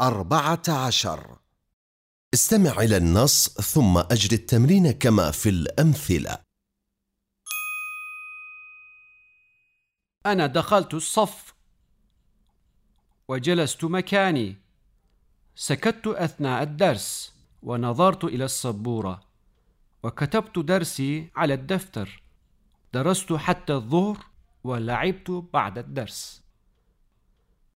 أربعة عشر. استمع إلى النص ثم أجري التمرين كما في الأمثلة. أنا دخلت الصف. وجلست مكاني. سكت أثناء الدرس. ونظرت إلى السبورة. وكتبت درسي على الدفتر. درست حتى الظهر. ولعبت بعد الدرس.